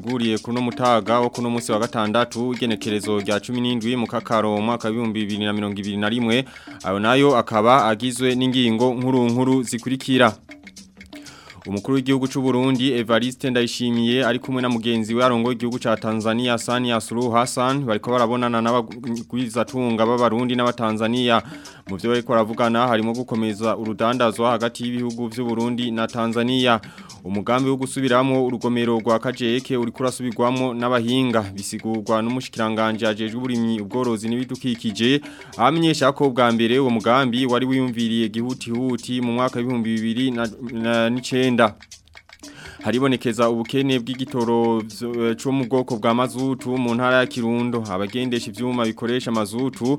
twabateguriye kuno mutaga wo kuno munsi wa gatandatu igenekerezo rya 17 mu kakaro mwaka 2021 ayo nayo akaba agizwe n'ingingo nkuru nkuru zikurikira umukuru w'igihugu cy'u Burundi Evariste Ndayishimiye ari kumwe na mugenzi we arongo igihugu ca Tanzania Sania Asuru Hassan bariko barabonana n'abagwiza tunga b'abarundi n'abatanzania mu byo bariko baravugana harimo gukomeza urudandazwa hagati y'ibihugu by'u Burundi na Tanzania umugambi wo gusubiramo urugomero rwa kajeke uri kurasubirwamo n'abahinga bisigurwa n'umushikiranganje ajejwe uburimyi ubworozi n'ibidukikije amenyesha ko bwa mbere uwo mugambi wari wiyumviriye gihutihuti mu mwaka w'ibihumbi bibiri na n'icenda haribonekeza ubukene bw'igitoro cyo eh, mu bwoko bwa mazutu mu ntara ya Kirundo abagendesha ivyuma bikoresha mazutu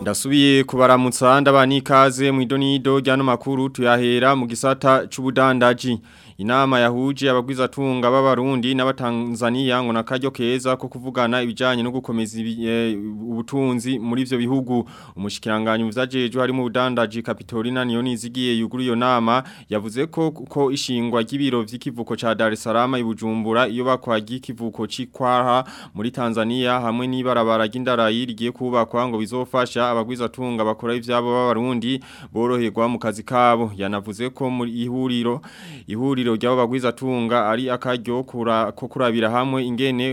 Ndasubiye kubaramutsa ndabani kaze mwidoni ido jano makuru tuyahera mu gisata c'ubudandaji. Inama yahuje abagwizatunga b'abarundi n'abatanzania ngo nakaryo keza ko kuvugana ibijanye no gukomeza eh, ubutunzi muri ivyo bihugu. Umushikiranganya uzajeje harimo ubudandaji Kapitolina Niyonizigiye yuguru iyo nama yavuze ko ko ishingwa ry'ibiro vy'ikivuko ca Dar es Salaam ibujumbura iyo giki vuko c'ikwara muri Tanzania hamwe n'ibarabara ry'indarayi rigiye kubakwa ngo wizofasha abagwiza tunga bakora ivyabo b'abarundi borohegwa mu kazi kabo yanavuze ko muri ihuriro ihuriro ry'abo bagwiza tunga ari akaryo ko kurabira hamwe ingene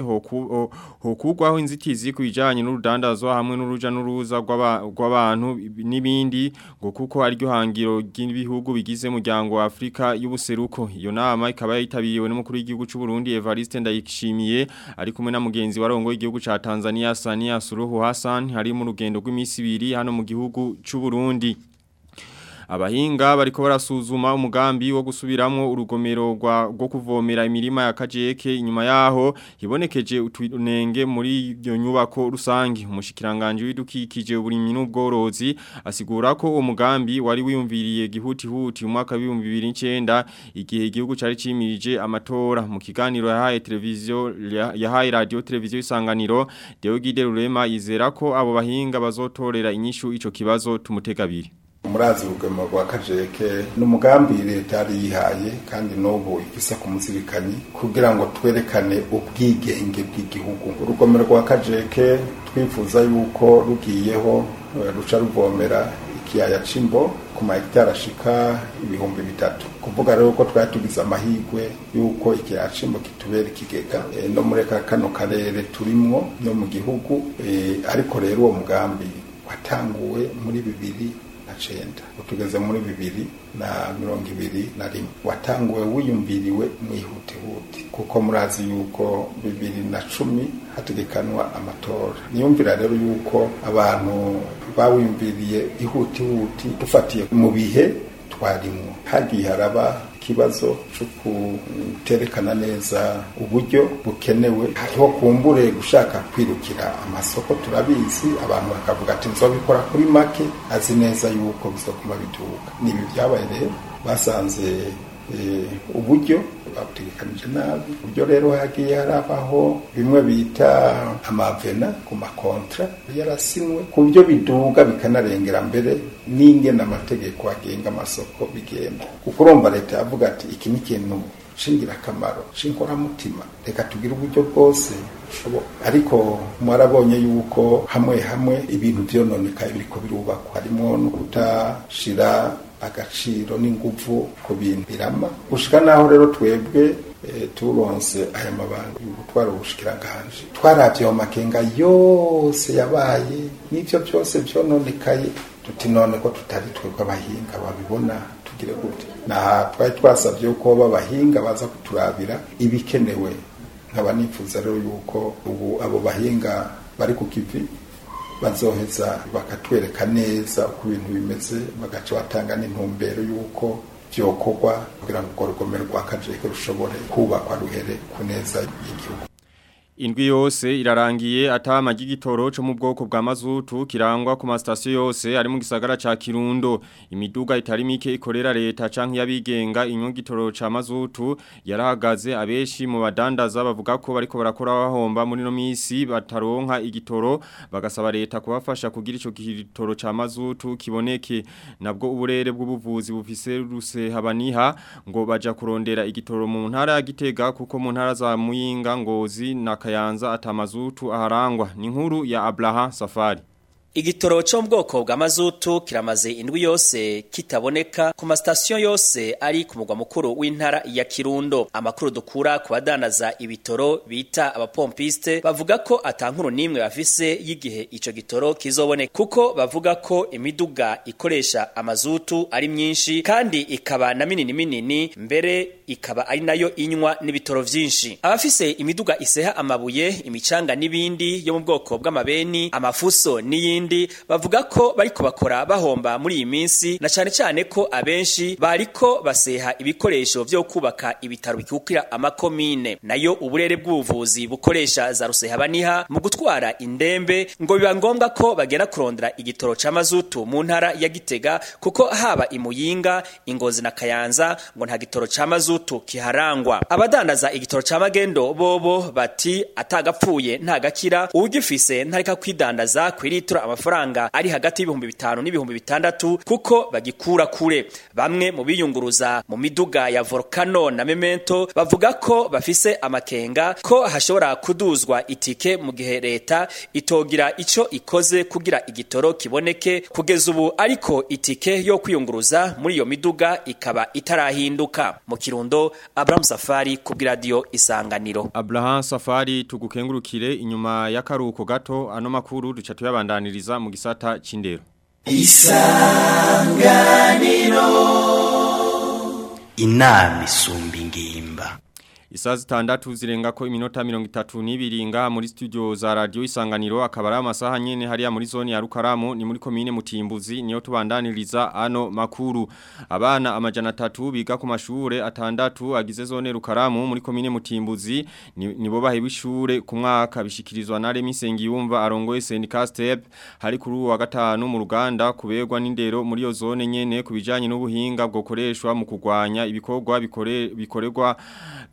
hokugwaho inzitizi kubijanye n'urudandazwa hamwe n'uruja n'uruza rw'abantu n'ibindi ngo kuko ari ryo hangiro ry'ibihugu bigize muryango wa Afrika y'ubuseruko iyo nama ikaba yitabiriwe n'umukuru w'igihugu cy'u Burundi Evariste Ndayishimiye ari kumwe na mugenzi warongo igihugu ca Tanzania Sania Suluhu Hassan hari mu rugendo rw'imisi ibiri tubiri hano mu gihugu cy'u Burundi abahinga bariko barasuzuma umugambi wo gusubiramwo urugomero rwo kuvomera imirima ya kajeke inyuma yaho hibonekeje utunenge muri iyo nyubako rusange umushikiranganje w'idukikije uburimyi n'ubworozi asigura ko umugambi wari wiyumviriye gihutihuti mu mwaka wa 2009 igihe igihugu cyari cimirije amatora mu kiganiro yahaye televiziyo yahaye radio televiziyo isanganiro Deogide Rurema yizera ko abo bahinga bazotorera inyishu ico kibazo tumutegabire umurazi urugema rwa kajeke ni umugambi leta yari yihaye kandi n'ubu ifise ku muzirikanyi kugira ngo twerekane ubwigenge bw'igihugu urugomero rwa kajeke twifuza yuko rugiyeho eh, ruca ruvomera ikiyaya c'imbo ku mahegitari ashika ibihumbi bitatu kuvuga rero ko twari tugize amahirwe yuko ikiyaya cimbo kitubera ikigega eh, no muri kano karere turimo no mu gihugu eh, ariko rero uwo mugambi watanguwe muri bibiri na cenda utugeze muri bibiri na mirongo ibiri na rimwe watanguwe wiyumviriwe mwihutihute kuko murazi yuko bibiri na cumi hategekanwa amatora niyumvira rero yuko abantu bawiyumviriye ihutihuti dufatiye mu bihe twarimwo hagiye haraba ikibazo cyo guterekana neza uburyo bukenewe hariho kumbure gushaka kwirukira amasoko turabizi abantu bakavuga ati nzobikora kuri make azi neza yuko bizakuma biduka nibi byabaye rero basanze Eh, uburyo babutegekanije nabi uburyo rero hagiye harabaho bimwe bita amavena ku makontra yarasinywe ku buryo biduga bikanarengera mbere n'ingena amategeko agenga amasoko bigenda kuko leta yavuga ati iki ni ikintu shingirakamaro shinkoramutima reka tugire uburyo bwose ariko mwarabonye yuko hamwe hamwe ibintu byononekaye biriko birubakwa harimo no kutashira agaciro n'ingufu ku bintu birama gushika naho rero twebwe eh, turonse aya mabanga yo gutwara ubushikiranganje twarabye ayo makenga yose yabaye n'ibyo byose byononekaye tuti none ko tutari twebwe abahinga babibona tugire gute na twari twasabye ko babahinga baza kuturabira ibikenewe nkaba nifuza rero yuko ubu abo bahinga bari ku kivi bazoheza bakatwereka neza uko ibintu bimeze bagaca batanga n'intumbero y'uko byokorwa kugira ngo urwo rugomero rwa kajeke rushobore kubakwa ruhere ku neza y'igihugu indwi yose irarangiye atamagi gitoro cyo mu bwoko bwa mazutu kirangwa ku masitasiyo yose ari mu gisagara ca Kirundo imiduga itari mike ikorera leta canke yabigenga inyungitoro ca mazutu yarahagaze abeshi mu badandaza bavuga ko bariko barakora bahomba muri no misi bataronka igitoro bagasaba leta kubafasha kugira ico gitoro ca mazutu kiboneke nabwo uburere bw'ubuvuzi bufise ruse habaniha ngo baja kurondera igitoro mu ntara ya Gitega kuko mu ntara za Muyinga Ngozi na Kayanza atamazutu aharangwa. Ni nkuru ya Ablaha Safari. igitoro cyo mu bwoko bwa mazutu kiramaze indwi yose kitaboneka ku masitasiyo yose ari ku mugwa mukuru w'intara ya kirundo amakuru dukura ku badanaza ibitoro bita abapompisite bavuga ko atankuru n'imwe bafise y'igihe icyo gitoro kizoboneka kuko bavuga ko imiduga ikoresha amazutu ari myinshi kandi ikaba na minini minini mbere ikaba ari nayo inywa n'ibitoro byinshi abafise imiduga iseha amabuye imicanga n'ibindi yo mu bwoko bw'amabeni amafuso n'iyindi n'ibindi bavuga ko bari bakora bahomba muri iyi minsi na cyane cyane ko abenshi bariko baseha ibikoresho byo kubaka ibitaro bikukira amakomine nayo uburere bw'ubuvuzi bukoresha za ruseha baniha mu gutwara indembe ngo biba ngombwa ko bagera kurondera igitoro c'amazutu mu ntara ya Gitega kuko haba imuyinga ingozi na kayanza ngo nta gitoro cyamazutu kiharangwa abadandaza igitoro cya c'amagendo bobo bati atagapfuye nta gakira ugifise ntareka kwidandaza kwiritira amafaranga ari hagati y'ibihumbi bitanu n'ibihumbi bitandatu kuko bagikura kure bamwe mu biyunguruza mu miduga ya volcano na memento bavuga ko bafise amakenga ko hashobora kuduzwa itike mu gihe leta itogira icyo ikoze kugira igitoro kiboneke kugeza ubu ariko itike yo kwiyunguruza muri iyo miduga ikaba itarahinduka mu kirundo Abraham Safari ku radio isanganiro Abraham Safari tugukengurukire inyuma y'akaruko gato ano makuru duca tuyabandaniriza kwiyandikisha mu gisata cy'indero isanganiro inama isumba ingimba Isazi zitandatu zirenga ko iminota mirongo itatu n'ibiri ngaha muri studio za radio isanganiro akaba ari amasaha nyene hariya muri zone ya ni muri commune Mutimbuzi niyo tubandaniriza ano makuru. Abana amajana atatu biga ku mashure atandatu agize zone rukaramo muri commune Mutimbuzi nibo bahewe ishure ku mwaka bishikirizwa na Remisengi yumva arongoye Senika Step hari kuri wa gatanu mu kuberwa n'indero muri yo zone nyene kubijanye n'ubuhinga bwo koreshwa mu kugwanya ibikorwa bikoregwa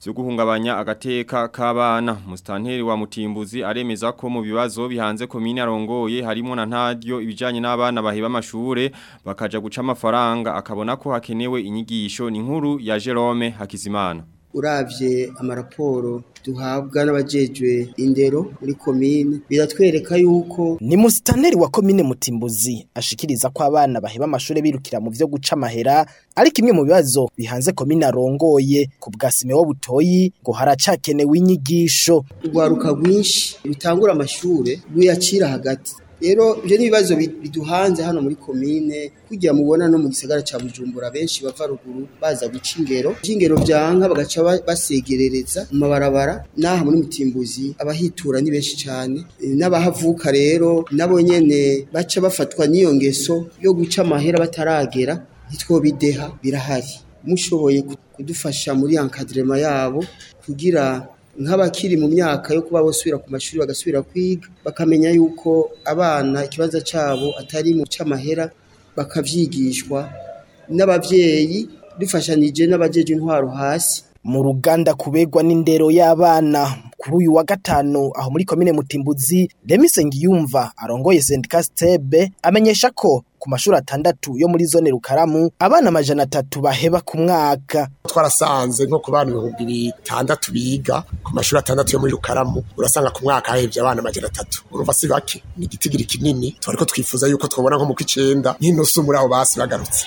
byo guhungabanya agateka k'abana mustanteri wa mutimbuzi aremeza ko mu bibazo bihanze komine arongoye harimo na ntaryo ibijanye n'abana baheba amashure bakaja guca amafaranga akabona ko hakenewe inyigisho ni nkuru ya Jerome Hakizimana uravye amaraporo duhabwa n'abajejwe indero muri komine biratwereka yuko ni musitaneri wa komine Mutimbuzi ashikiriza ko abana baheba amashuri birukira mu vyo guca amahera ariko imwe mu bibazo bihanze komine arongoye ku bwasime wo butoyi ngo haracakenewe inyigisho urwaruka rwinshi rutangura amashure ruyacira hagati rero ibyo ni ibibazo biduhanze hano muri komine kugira mubona no mu gisagara cya bujumbura benshi bava ruguru baza guca ingero by'ingero byanga bagaca basegerereza mu mabarabara n'aha muri mutimbuzi abahitura ni benshi cyane n'abahavuka rero nabo nyene baca bafatwa n'iyo ngeso yo guca amahera bataragera bideha birahari mushoboye kudufasha muri ankadrema yabo kugira nk'abakiri mu myaka yo kuba basubira ku mashuri bagasubira kwiga bakamenya yuko abana ikibazo cyabo atari mu cy'amahera bakabyigishwa n'ababyeyi dufashanije n'abajeje intwaro hasi mu ruganda kubegwa n'indero y'abana kuri uyu wa gatanu aho muri komine Mutimbuzi Remy Nsengiyumva arongoye sendika Stebe amenyesha ko ku mashuri atandatu yo muri zone Rukaramu abana amajana atatu baheba ku mwaka twarasanze nko ku bana ibihumbi bitandatu biga ku mashuri atandatu yo muri Rukaramu urasanga ku mwaka hahevye abana amajana atatu urumva si bake ni igitigiri kinini ariko twifuza yuko twabona nko mu kw'icenda nk'inusu muri abo basi bagarutse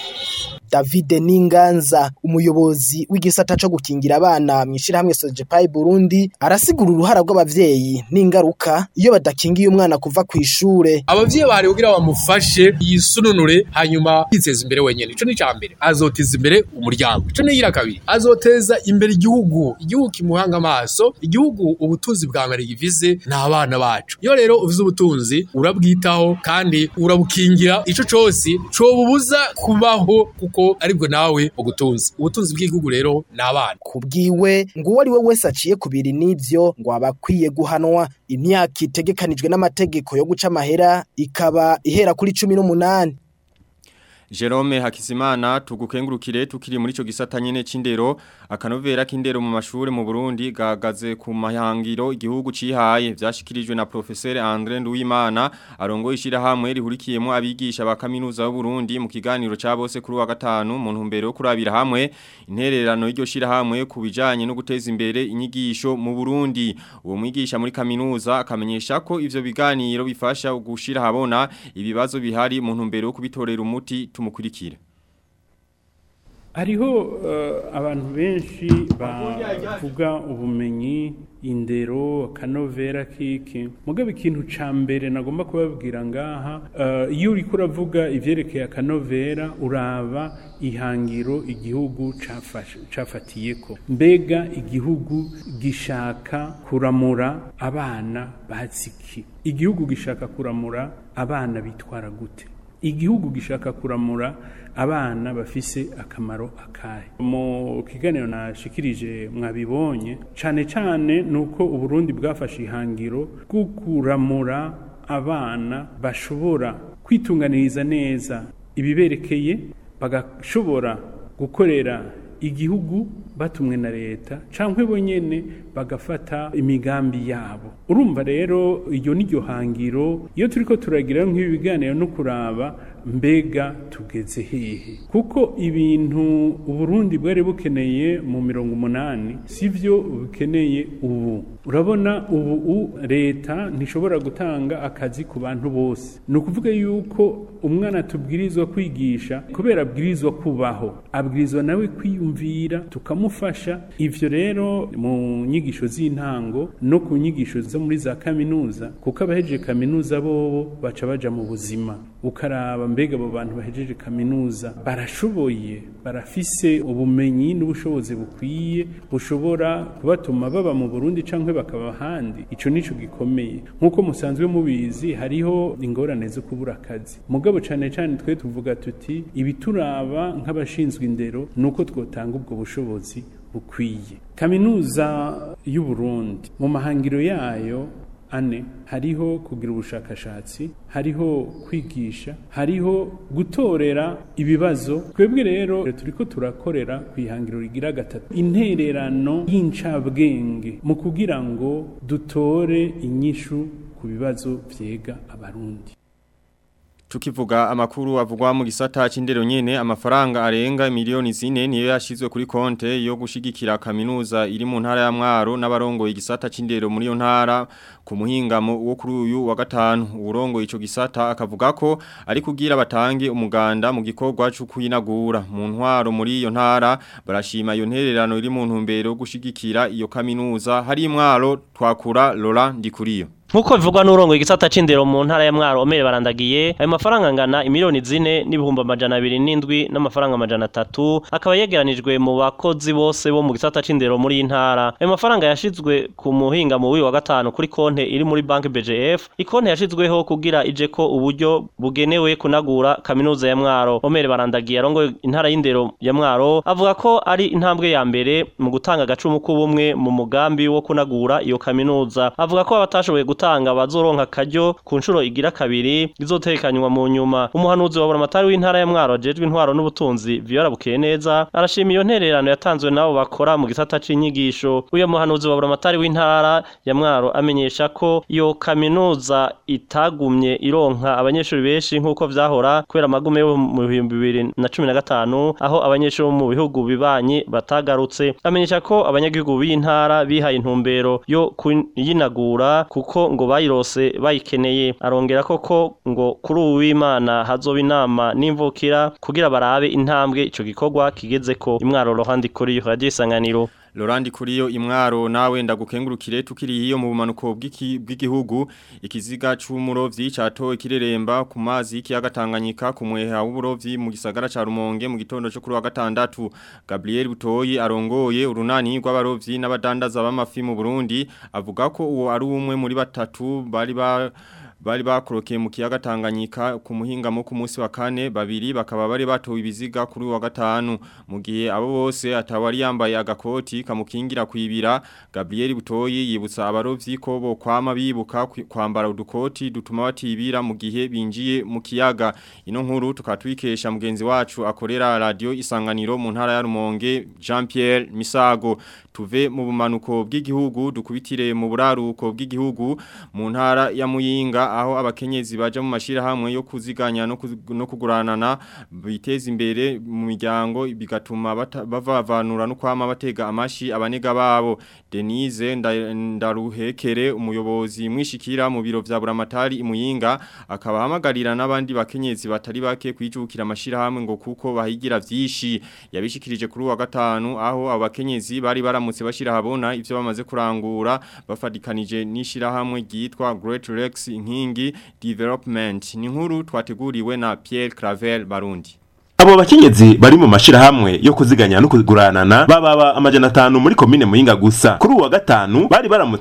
David Ninganza umuyobozi w'igisata co gukingira abana mw'ishirahamwe Sogepayi Burundi arasigura uruhara rw’ababyeyi n'ingaruka iyo badakingiye umwana kuva ku ishuri ababyeyi bahari kugira bamufashe yisununure hanyuma yiteza imbere wenyene ico ni icambere azoteza imbere umuryango ico niyo kabiri azoteza imbere igihugu igihugu kimuhanga amaso igihugu ubutunzi bwa mbere givize n'abana bacu iyo rero uvuze ubutunzi urabwitaho kandi urabukingira ico cose cobubuza kubaho kuko kuko aribwo nawe ugutunze ubutunzi bw'igihugu rero ni abana kubwiwe ngo uwo ari we wese aciye ku biri n'ibyo ngo aba akwiye guhanwa imyaka itegekanijwe n'amategeko yo guca amahera ikaba ihera kuri cumi n'umunani Jerome Hakizimana tugukengurukire tukiri muri cyo gisata nyene c'indero akanovera k'indero mu mashuri mu Burundi gagaze ku mahangiro igihugu cihaye vyashikirijwe na professeur André Nduwimana arongoye ishira hamwe rihurikiyemo abigisha ba kaminuza y'u Burundi mu kiganiro ca bose kuri wa gatanu mu ntumbero yo kurabira hamwe intererano y'iryo shira hamwe kubijanye no guteza imbere inyigisho mu Burundi uwo mwigisha muri kaminuza akamenyesha ko ivyo biganiro bifasha gushira habona ibibazo bihari mu ntumbero yo kubitorera umuti tumukurikira hariho eh, abantu benshi bavuga ubumenyi indero kanovera kiki mugabe ikintu ca mbere nagomba kubabwira ngaha eh, iyo uriko uravuga ivyerekeye akanovera uraba ihangiro igihugu cafatiyeko mbega igihugu gishaka kuramura abana batsiki igihugu gishaka kuramura abana bitwara gute igihugu gishaka kuramura abana bafise akamaro akahe mu kiganiro nashikirije mwabibonye cyane cyane nuko uko uburundi bwafashe ihangiro bwo kuramura abana bashobora kwitunganiriza neza ibiberekeye bagashobora gukorera igihugu batumwe na leta cyangwa bo nyine bagafata imigambi yabo urumva rero iyo ni hangiro iyo turi ko turagira nk'ibi biganiro no kuraba mbega tugeze hehe kuko ibintu uburundi bwari bukeneye mu mirongo umunani si byo bukeneye ubu urabona ubu leta ntishobora gutanga akazi ku bantu bose ni ukuvuga yuko umwana tubwirizwa kwigisha kubera abwirizwa kubaho abwirizwa nawe kwiyumvira tukamufasha ibyo rero mu nyigisho z'intango no ku nyigisho zo muri za kaminuza kuko abahejeje kaminuza bobo baca bajya mu buzima ukaraba mbega abo bantu bahejeje kaminuza barashoboye barafise ubumenyi n'ubushobozi bukwiye bushobora kubatuma baba mu Burundi cyangwa bakaba ahandi ico nico gikomeye nk'uko musanzwe mubizi hariho ingorane zo kubura akazi mugabo cane cyane twe tuvuga tuti ibituraba nk'abashinzwe indero uko twotanga ubwo bushobozi bukwiye kaminuza y'uburundi mu mahangiro yayo ane hariho kugira ubushakashatsi hariho kwigisha hariho gutorera ibibazo twebwe rero turi turakorera ku ihangiro rigira gatatu intererano y'incabwenge mu kugira ngo dutore inyishu ku bibazo byega abarundi tukivuga amakuru avugwa mu gisata c'indero nyene amafaranga arenga miliyoni zine niyo yashizwe kuri konte yo gushigikira kaminuza iri mu ntara ya Mwaro n'abarongoye igisata c'indero muri yo ntara ku muhingamo wo kuri uyu wa gatanu urongo ico gisata akavuga ko ari kugira batange umuganda mu gikorwa cyo kwinagura mu ntwaro muri iyo ntara barashima iyo ntererano iri mu ntumbero gushigikira iyo kaminuza hari imwaro twakura Laurent Ndikuriyo nk'uko bivugwa n'urongo igisata c'indero mu ntara ya mwaro omere barandagiye ayo mafaranga angana imiliyoni zine n'ibihumbi amajana abiri n'indwi n'amafaranga amajana atatu akaba yegeranijwe mu bakozi bose bo mu gisata c'indero muri iyi ntara ayo mafaranga yashizwe ku muhinga mu w'uyu wa gatanu kuri konte iri muri banki bgf ikonte yashyizweho kugira ijeko uburyo bugenewe kunagura kaminuza ya mwaro omere barandagiye arongoye intara y'indero ya mwaro avuga ko ari intambwe ya mbere mu gutanga agacumu k'ubumwe mu mugambi wo kunagura iyo kaminuza avuga ko batashoboye abatashoboye gutanga bazoronka akaryo ku nshuro igira kabiri izotekanywa mu nyuma umuhanuzi wa buramatari w'intara ya mwaro jejwe intwaro n'ubutunzi viyora bukeye neza arashima iyo ntererano yatanzwe n'abo bakora mu gisata c'inyigisho uyu muhanuzi wa buramatari w'intara ya mwaro amenyesha ko iyo kaminuza itagumye ironka abanyeshuri benshi nk'uko byahora kubera amagume yo mu bihumbi bibiri na cumi na gatanu aho abanyeshuri bo mu bihugu bibanyi batagarutse amenyesha ko abanyagihugu b'intara bihaye intumbero yo kuyinagura kuko ngo bayirose bayikeneye arongera koko ngo kuri ubu w'imana hazoba inama n'imvukira kugira barabe intambwe icyo gikorwa kigeze ko imwaro ruhande ikora iyo isanganiro Laurent Kuriyo imwaro nawe ndagukengurukire tukiri hiyo mu bumanuko bw'igihugu ikiziga cy'umurovyi cato ikireremba ku mazi y'ikiyaga Tanganyika ku mweha w'uburovyi mu gisagara ca Rumonge mu gitondo cyo kuri wa gatandatu Gabriel Butoyi arongoye urunani rw'abarovyi n'abadandaza b'amafi mu Burundi avuga ko uwo ari umwe muri batatu bari ba bari bakorokeye mu kiyaga Tanganyika ku muhingamo ku munsi wa kane babiri bakaba bari batowe ibiziga kuri wa gatanu mu gihe abo bose atawari yambaye agakoti kamukingira kuyibira Gabriel Butoyi yibutsa abarovyi ko bo kwama bibuka kwambara udukoti dutuma batibira mu gihe binjiye mu kiyaga ino nkuru tukatwikesha mugenzi wacu akorera radio isanganiro mu ntara ya Rumonge Jean Pierre Misago tuve mu bumanuko bw'igihugu dukubitire mu buraruko bw'igihugu mu ntara ya Muyinga aho abakenyezi baja mu mashirahamwe yo kuziganya no kuguranana biteza imbere mu miryango bigatuma bavavanura no kwama batega amashi abanega babo Denise ndaruhekere umuyobozi mwishikira mu biro vya buramatari imuyinga akaba hamagarira n'abandi bakenyezi batari bake kwijukira amashirahamwe ngo kuko bahigira vyishi yabishikirije kuri wa gatanu aho abakenyezi bari baramutse bashira habona ivyo bamaze kurangura bafadikanije n'ishirahamwe ryitwa Great Rex inki inkingi development ni nkuru twateguriwe na Pierre Clavel Barundi abo bakenyezi bari mu mashirahamwe yo kuziganya no kuguranana bababa amajyana atanu muri komine muyinga gusa kuri uwa gatanu bari baramutse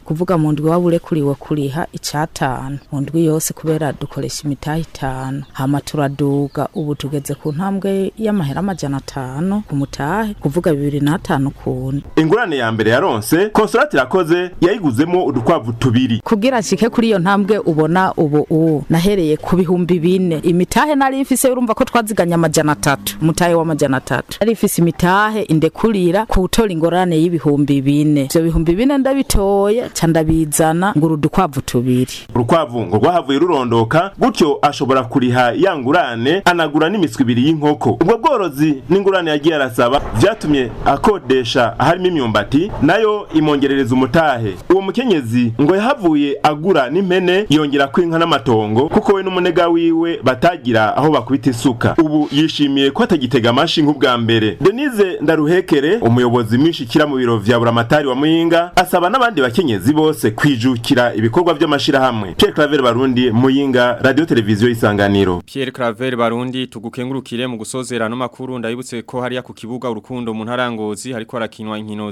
kuvuga mu ndwi waba urekuriwe kuriha icatanu mu ndwi yose kubera dukoresha imitahe itanu hama turaduga ubu tugeze ku ntambwe y'amahera amajana atanu ku mutahe kuvuga bibiri n'atanu kundi ingurane ya mbere yaronse konsolati irakoze yayiguzemo udukwavu tubiri kugira nshike kuri iyo ntambwe ubona ubu ubu nahereye ku bihumbi bine imitahe nari ifise urumva ko twaziganya amajana atatu umutahe w'amajana atatu nari ifise imitahe indekurira ku gutora ingorane y'ibihugu ibihumbi bine ibyo bihumbi bine ndabitoye nca ndabizana ngo urudukwavu tubiri urukwavu ngo rwahavuye rurondoka gutyo ashobora kuriha ya ngurane anagura n'imiswi ibiri y'inkoko ubwo bworozi n'ingurane yagiye arasaba byatumye akodesha harimo imyumbati nayo imwongerereza umutahe uwo mukenyezi ngo yahavuye agura n'impene yongera kwinka n'amatongo kuko we n'umunega wiwe batagira aho bakubita isuka ubu yishimiye ko atagitega amashyi nk'ubwa mbere denise ndaruhekere umuyobozi mwinshi kira mu biro ibitaro vya buramatari wa muyinga asaba n'abandi bakenyezi bose kwijukira ibikorwa hamwe pierre claver barundi muyinga radio televiziyo isanganiro pierre claver barundi tugukengurukire mu gusozera no makuru ndayibutse ko hariya ku kibuga urukundo mu ntarangozi hariko harakinwa inkino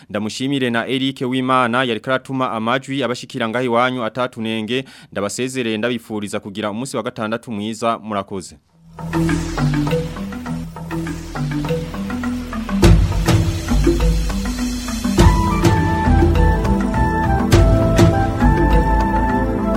ndamushimire na Eric Wimana yari karatuma amajwi abashikira ngahi wanyu atatunenge ndabasezerere ndabifuriza kugira umunsi wa gatandatu mwiza murakoze Thank you.